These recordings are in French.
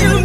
you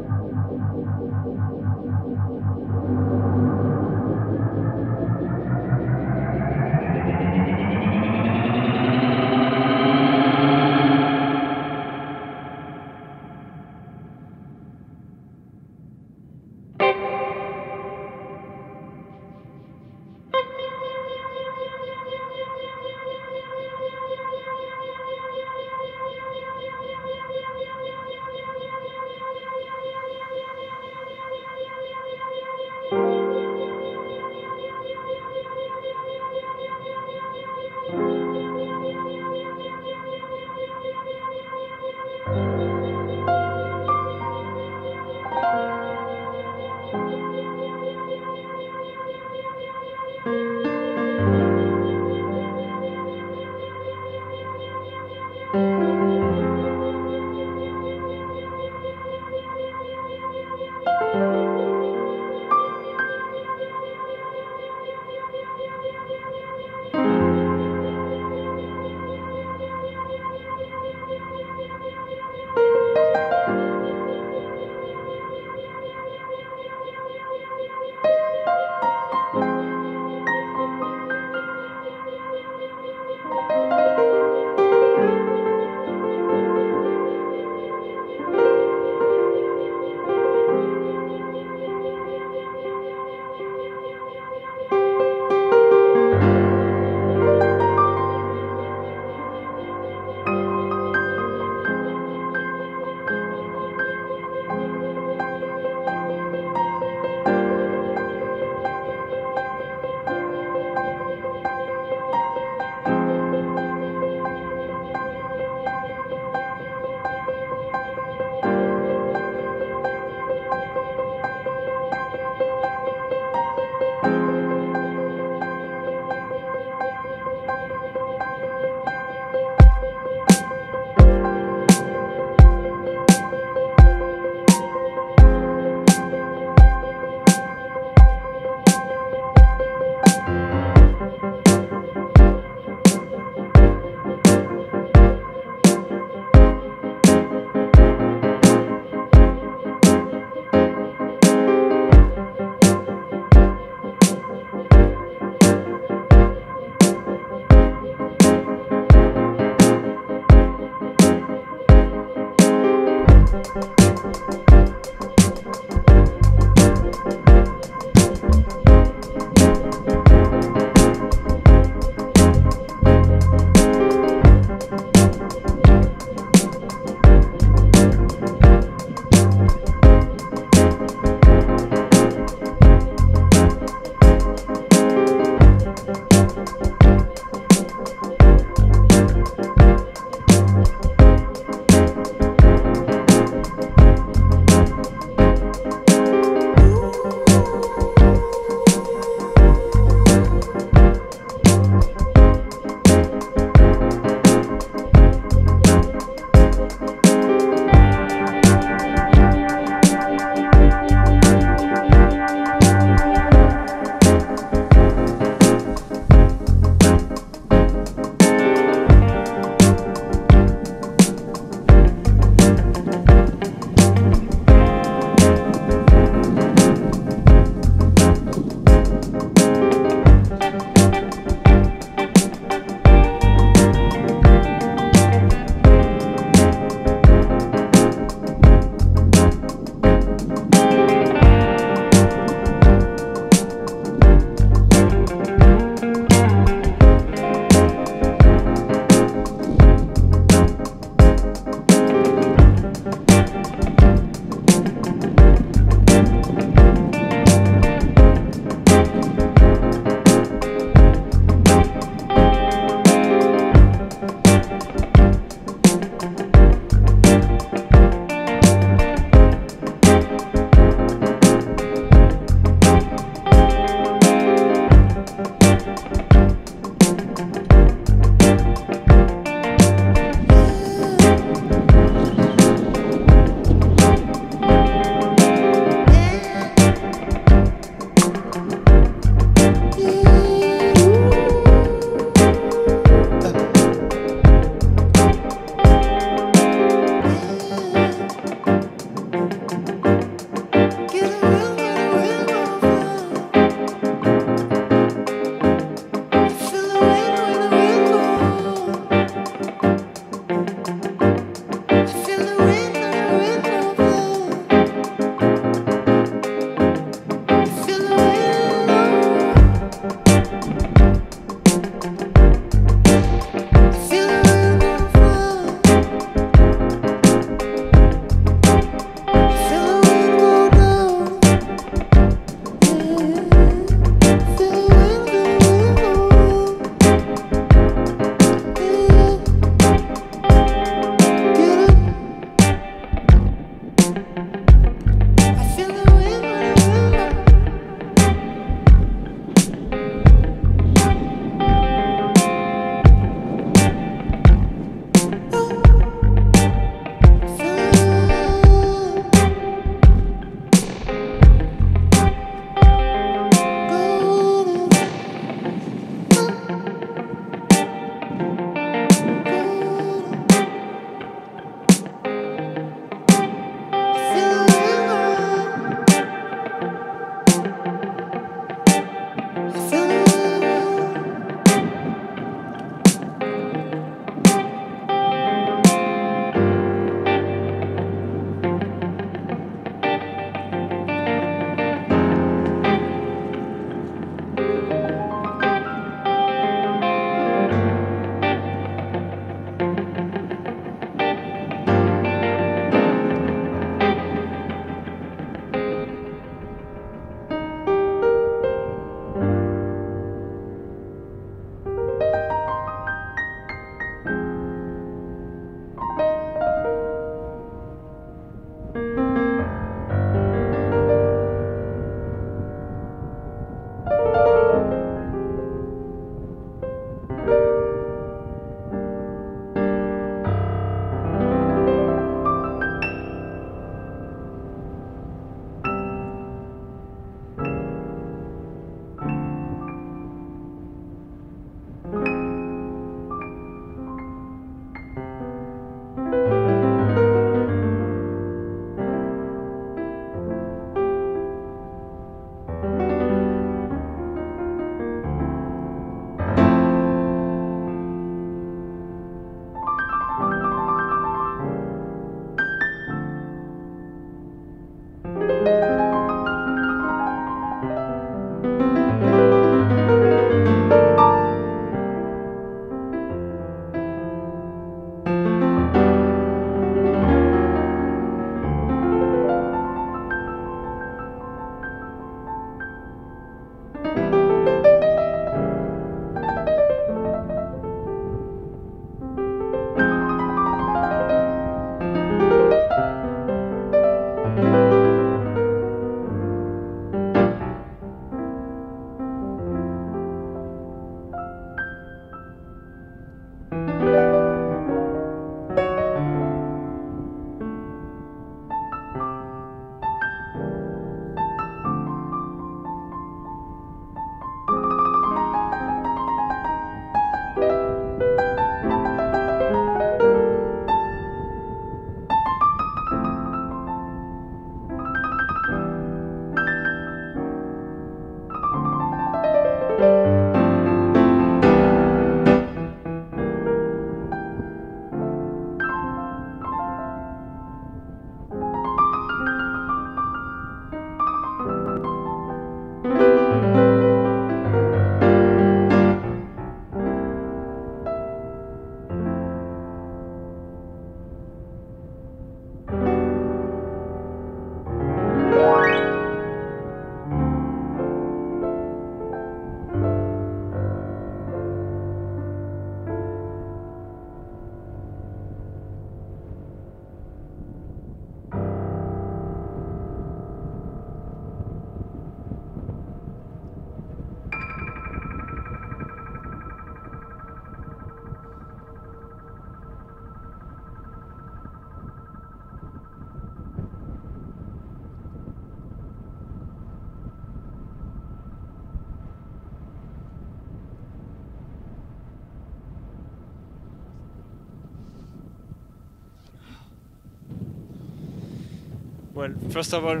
well, first of all,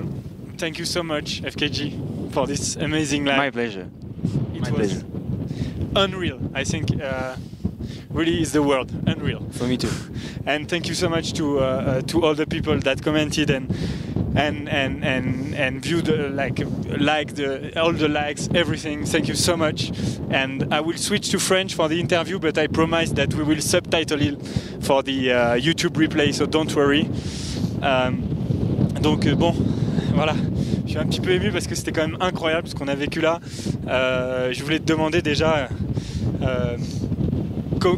thank you so much, FKG, for this amazing live. My pleasure. it my was pleasure. unreal. I think uh, really is the word unreal. For me too. And thank you so much to uh, uh, to all the people that commented and and and and and viewed uh, like like the all the likes everything. Thank you so much. And I will switch to French for the interview, but I promise that we will subtitle it for the uh, YouTube replay, so don't worry. Euh, donc euh, bon, voilà, je suis un petit peu ému parce que c'était quand même incroyable ce qu'on a vécu là. Euh, je voulais te demander déjà, euh,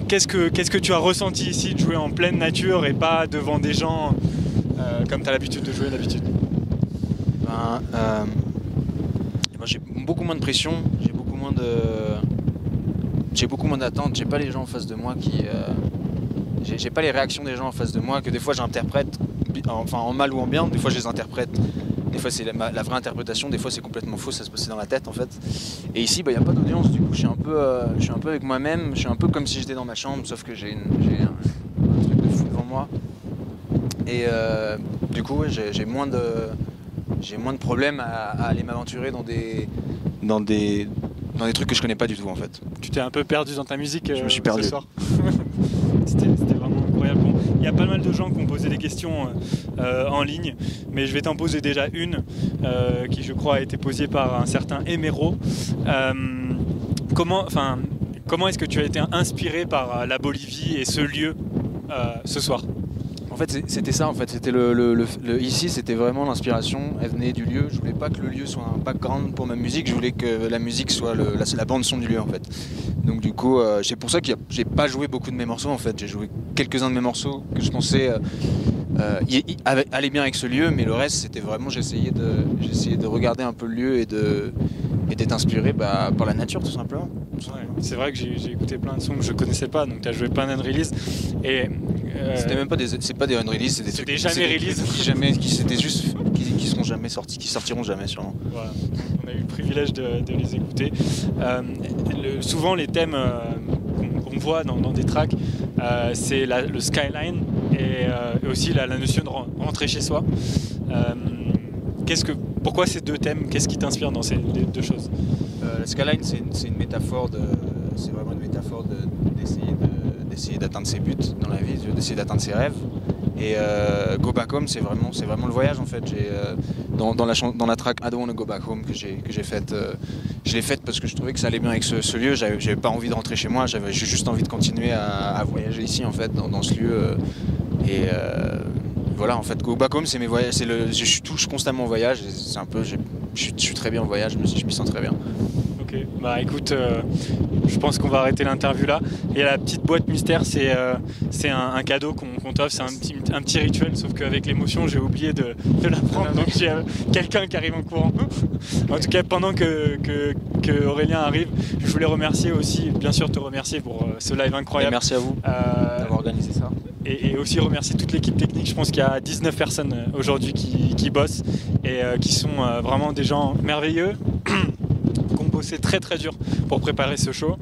qu'est-ce que tu as ressenti ici de jouer en pleine nature et pas devant des gens comme tu as l'habitude de jouer d'habitude? Ben, j'ai beaucoup moins de pression, j'ai beaucoup moins de, j'ai beaucoup moins d'attentes. J'ai pas les gens en face de moi qui, j'ai pas les réactions des gens en face de moi que des fois j'interprète, enfin en mal ou en bien. Des fois je les interprète. Des fois c'est la, vraie interprétation, des fois c'est complètement faux, ça se passait dans la tête en fait. Et ici, il n'y a pas d'audience, du coup je suis un peu, euh, je suis un peu avec moi-même, je suis un peu comme si j'étais dans ma chambre, sauf que j'ai une- j'ai un, un truc de fou devant moi. Et euh, du coup, ouais, j'ai moins de, j'ai moins de problèmes à, à aller m'aventurer dans des, dans des, dans des trucs que je connais pas du tout en fait. Tu t'es un peu perdu dans ta musique Je me euh, suis perdu. ce soir C'était c'était vraiment incroyable. Bon, il y a pas mal de gens qui ont posé des questions euh, en ligne, mais je vais t'en poser déjà une euh, qui, je crois, a été posée par un certain Emero. Euh, comment, enfin, comment est-ce que tu as été inspiré par la Bolivie et ce lieu ce soir? En fait, c'était ça. En fait, c'était le, ici, c'était vraiment l'inspiration. Elle venait du lieu. Je voulais pas que le lieu soit un background pour ma musique. Je voulais que la musique soit la, la bande son du lieu en fait. Donc du coup, euh, c'est pour ça que j'ai pas joué beaucoup de mes morceaux en fait. J'ai joué quelques-uns de mes morceaux que je pensais euh, euh, aller bien avec ce lieu, mais le reste, c'était vraiment j'essayais de, j'essayais de regarder un peu le lieu et de et d'être inspiré bah, par la nature tout simplement. C'est vrai que j'ai écouté plein de sons que je connaissais pas, donc tu as joué plein release et euh, C'était même pas des, c'est pas des unreleased, c'est des trucs des jamais release. qui jamais, qui c'était juste, qui, qui seront jamais sortis, qui sortiront jamais sûrement. Voilà, on a eu le privilège de, de les écouter. Euh, le- souvent, les thèmes euh, qu'on qu'on voit dans, dans des tracks, euh, c'est la- le skyline et, euh, et aussi la, la notion de ren- rentrer chez soi. Euh, qu'est-ce que, pourquoi ces deux thèmes? Qu'est-ce qui t'inspire dans ces les deux choses? Euh, la skyline, c'est une, c'est une métaphore de, c'est vraiment une métaphore de- d'essayer de- d'essayer d'atteindre ses buts dans la vie, d'essayer d'atteindre ses rêves. Et euh, Go Back Home, c'est vraiment, c'est vraiment le voyage en fait. Euh, dans, la dans la track I Don't Wanna Go Back Home que j'ai que j'ai faite, euh, je l'ai faite parce que je trouvais que ça allait bien avec ce, lieu. J'avais, pas envie de rentrer chez moi. J'avais juste envie de continuer à, voyager ici en fait dans, ce lieu. et voilà, en fait, Go Back Home, c'est mes voyages. C'est le, je touche constamment en voyage. C'est un peu, je suis, très bien en voyage. Je me, sens très bien. Ok, bah écoute, je pense qu'on va arrêter l'interview là. Et la petite boîte mystère, c'est euh, un, un cadeau qu'on qu'on t'offre, c'est un petit, un petit rituel, sauf qu'avec l'émotion, j'ai oublié de, de la prendre. Donc j'ai euh, quelqu'un qui arrive en courant. en tout cas, pendant que, que, que Aurélien arrive, je voulais remercier aussi, bien sûr, te remercier pour euh, ce live Et incroyable. merci à vous d'avoir organisé ça. et, et aussi remercier toute l'équipe technique. Je pense qu'il y a 19 personnes aujourd'hui qui, qui bossent et qui sont vraiment des gens merveilleux, bossé très très dur pour préparer ce show.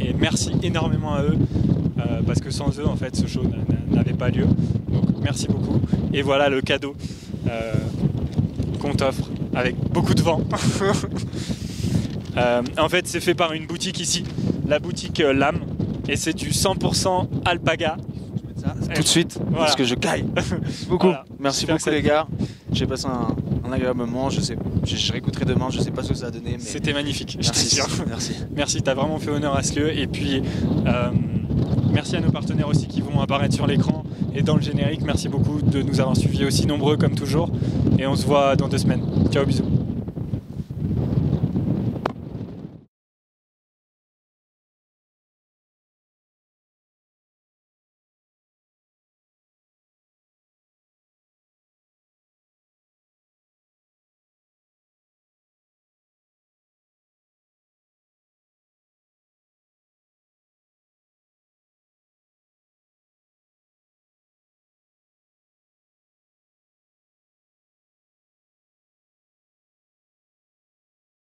Et merci énormément à eux, euh, parce que sans eux, en fait, ce show n'a- n'a- n'avait pas lieu. Donc merci beaucoup. Et voilà le cadeau euh, qu'on t'offre avec beaucoup de vent. Euh, en fait, c'est fait par une boutique ici, la boutique Lame, et c'est du 100% alpaga. Tout de suite, Voilà. parce que je caille. beaucoup. Voilà. Merci J'espère beaucoup les gars. J'ai passé un, un agréable moment. Je sais, je, je réécouterai demain. Je sais pas ce que ça a donné, mais C'était magnifique, je merci. t'assure. Merci. Merci, tu as vraiment fait honneur à ce lieu. Et puis, euh, merci à nos partenaires aussi qui vont apparaître sur l'écran et dans le générique. Merci beaucoup de nous avoir suivis aussi nombreux comme toujours. Et on se voit dans deux semaines. Ciao, bisous.